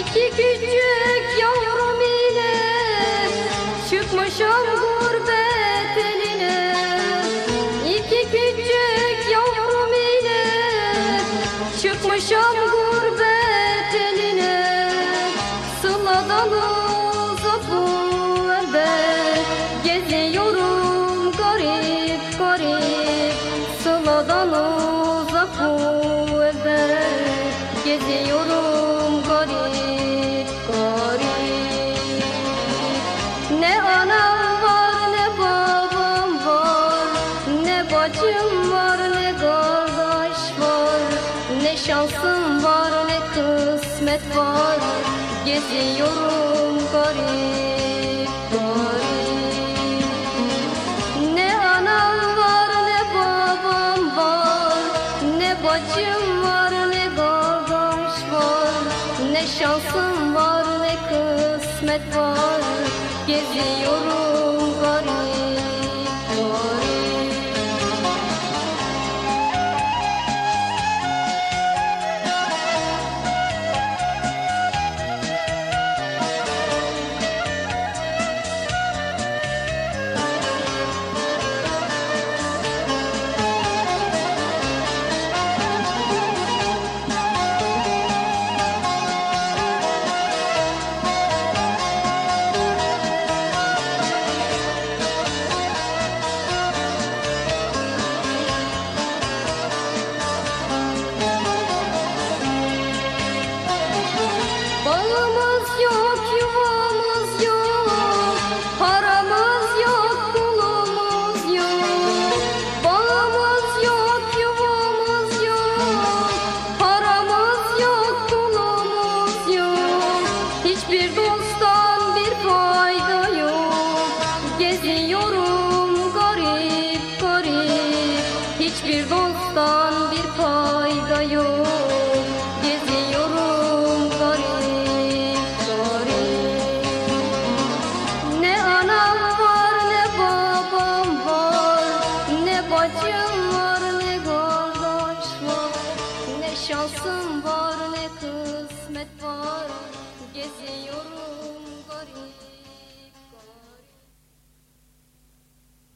İki küçük yavrum ile çıkmışım gurbet eline. İki küçük yavrum ile çıkmışım gurbet eline. Sıladan uzak bu elde geziyorum garip garip. Sıladan uzak Ne şansım var ne kısmet var. Geziyorum garip garip. Ne anam var ne babam var. Ne bacım var ne kardeş var. Ne şansım var ne kısmet var. Geziyorum garip Hiçbir dosttan bir fayda yok. Geziyorum garip garip, hiçbir dosttan bir fayda yok. Geziyorum garip garip. Ne anam var ne babam var. Ne bacım var ne kardeş var. Ne şansım var ne kısmet var Geziyorum